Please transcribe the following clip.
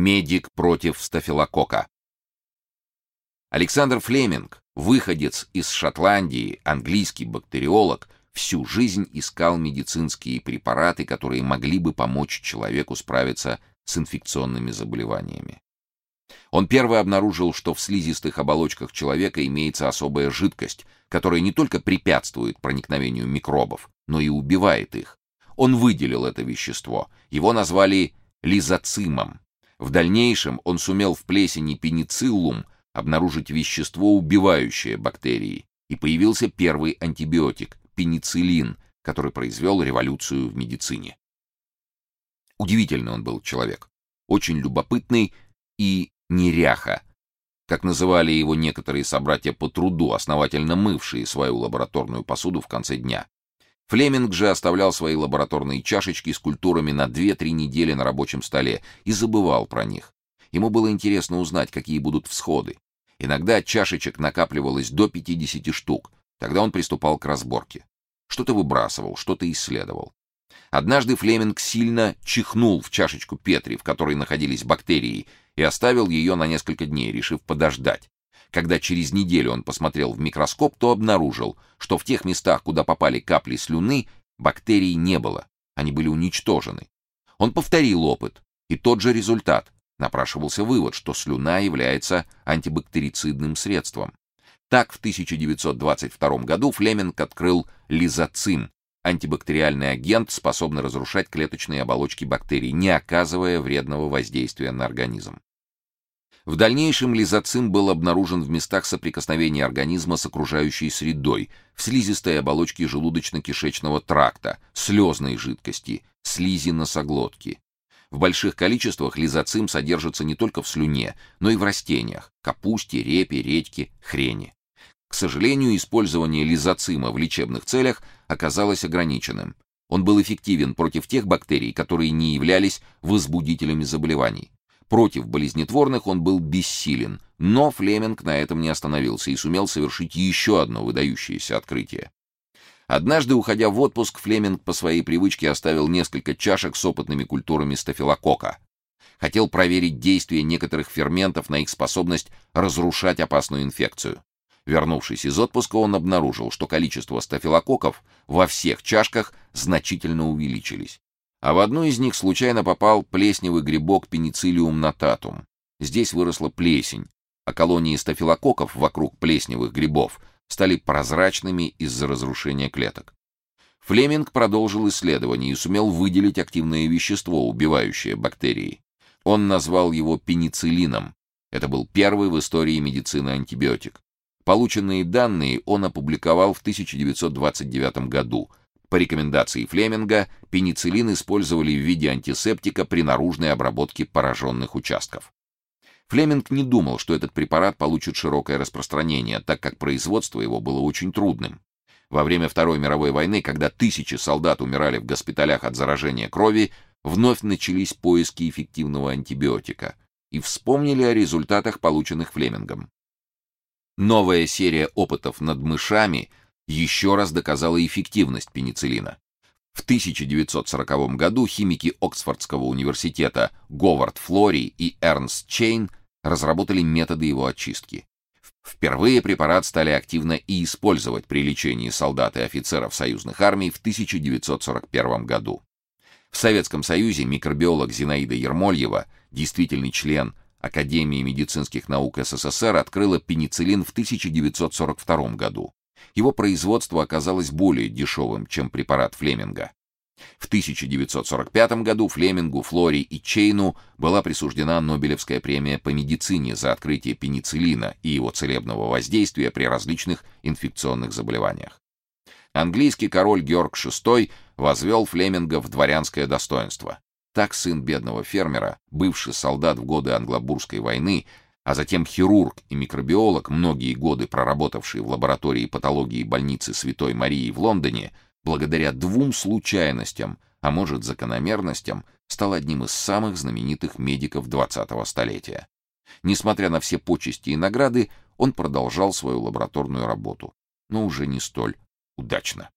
Медик против стафилококка. Александр Флеминг, выходец из Шотландии, английский бактериолог, всю жизнь искал медицинские препараты, которые могли бы помочь человеку справиться с инфекционными заболеваниями. Он первый обнаружил, что в слизистых оболочках человека имеется особая жидкость, которая не только препятствует проникновению микробов, но и убивает их. Он выделил это вещество. Его назвали лизоцимом. В дальнейшем он сумел в плесени пенициллум обнаружить вещество, убивающее бактерии, и появился первый антибиотик пенициллин, который произвел революцию в медицине. Удивительный он был человек, очень любопытный и неряха, как называли его некоторые собратья по труду, основательно мывшие свою лабораторную посуду в конце дня. Флеминг же оставлял свои лабораторные чашечки с культурами на 2-3 недели на рабочем столе и забывал про них. Ему было интересно узнать, какие будут всходы. Иногда чашечек накапливалось до 50 штук. Тогда он приступал к разборке. Что-то выбрасывал, что-то исследовал. Однажды Флеминг сильно чихнул в чашечку Петри, в которой находились бактерии, и оставил ее на несколько дней, решив подождать. Когда через неделю он посмотрел в микроскоп, то обнаружил, что в тех местах, куда попали капли слюны, бактерий не было. Они были уничтожены. Он повторил опыт, и тот же результат. Напрашивался вывод, что слюна является антибактерицидным средством. Так в 1922 году Флеминг открыл лизоцим, антибактериальный агент, способный разрушать клеточные оболочки бактерий, не оказывая вредного воздействия на организм. В дальнейшем лизоцим был обнаружен в местах соприкосновения организма с окружающей средой, в слизистой оболочке желудочно-кишечного тракта, слезной жидкости, слизи носоглотки. В больших количествах лизоцим содержится не только в слюне, но и в растениях: капусте, репе, редьке, хрене. К сожалению, использование лизоцима в лечебных целях оказалось ограниченным. Он был эффективен против тех бактерий, которые не являлись возбудителями заболеваний. Против болезнетворных он был бессилен, но Флеминг на этом не остановился и сумел совершить еще одно выдающееся открытие. Однажды, уходя в отпуск, Флеминг по своей привычке оставил несколько чашек с опытными культурами стафилококка. Хотел проверить действие некоторых ферментов на их способность разрушать опасную инфекцию. Вернувшись из отпуска, он обнаружил, что количество стафилококков во всех чашках значительно увеличились а в одну из них случайно попал плесневый грибок Penicillium notatum. Здесь выросла плесень, а колонии стафилококков вокруг плесневых грибов стали прозрачными из-за разрушения клеток. Флеминг продолжил исследование и сумел выделить активное вещество, убивающее бактерии. Он назвал его пенициллином. Это был первый в истории медицины антибиотик. Полученные данные он опубликовал в 1929 году, по рекомендации Флеминга, пенициллин использовали в виде антисептика при наружной обработке пораженных участков. Флеминг не думал, что этот препарат получит широкое распространение, так как производство его было очень трудным. Во время Второй мировой войны, когда тысячи солдат умирали в госпиталях от заражения крови, вновь начались поиски эффективного антибиотика и вспомнили о результатах, полученных Флемингом. Новая серия опытов над мышами еще раз доказала эффективность пенициллина. В 1940 году химики Оксфордского университета Говард Флори и Эрнст Чейн разработали методы его очистки. Впервые препарат стали активно и использовать при лечении солдат и офицеров союзных армий в 1941 году. В Советском Союзе микробиолог Зинаида Ермольева, действительный член Академии медицинских наук СССР, открыла пенициллин в 1942 году. Его производство оказалось более дешевым, чем препарат Флеминга. В 1945 году Флемингу, Флори и Чейну была присуждена Нобелевская премия по медицине за открытие пенициллина и его целебного воздействия при различных инфекционных заболеваниях. Английский король Георг VI возвел Флеминга в дворянское достоинство. Так сын бедного фермера, бывший солдат в годы Англобурской войны, а затем хирург и микробиолог, многие годы проработавший в лаборатории патологии больницы Святой Марии в Лондоне, благодаря двум случайностям, а может закономерностям, стал одним из самых знаменитых медиков 20-го столетия. Несмотря на все почести и награды, он продолжал свою лабораторную работу, но уже не столь удачно.